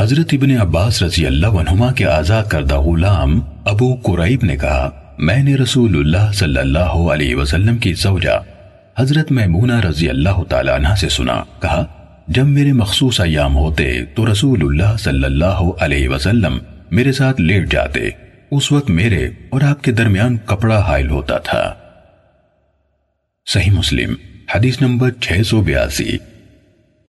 حضرت ابن عباس رضی اللہ عنہما کے آزاد کردہ غلام ابو قریب نے کہا، میں نے رسول اللہ صلی اللہ علیہ وسلم کی زوجہ حضرت میمونہ رضی اللہ تعالیٰ عنہ سے سنا۔ کہا، جب میرے مخصوص ایام ہوتے تو رسول اللہ صلی اللہ علیہ وسلم میرے ساتھ لیٹ جاتے۔ اس وقت میرے اور آپ کے درمیان کپڑا حائل ہوتا تھا۔ صحیح مسلم، حدیث نمبر 682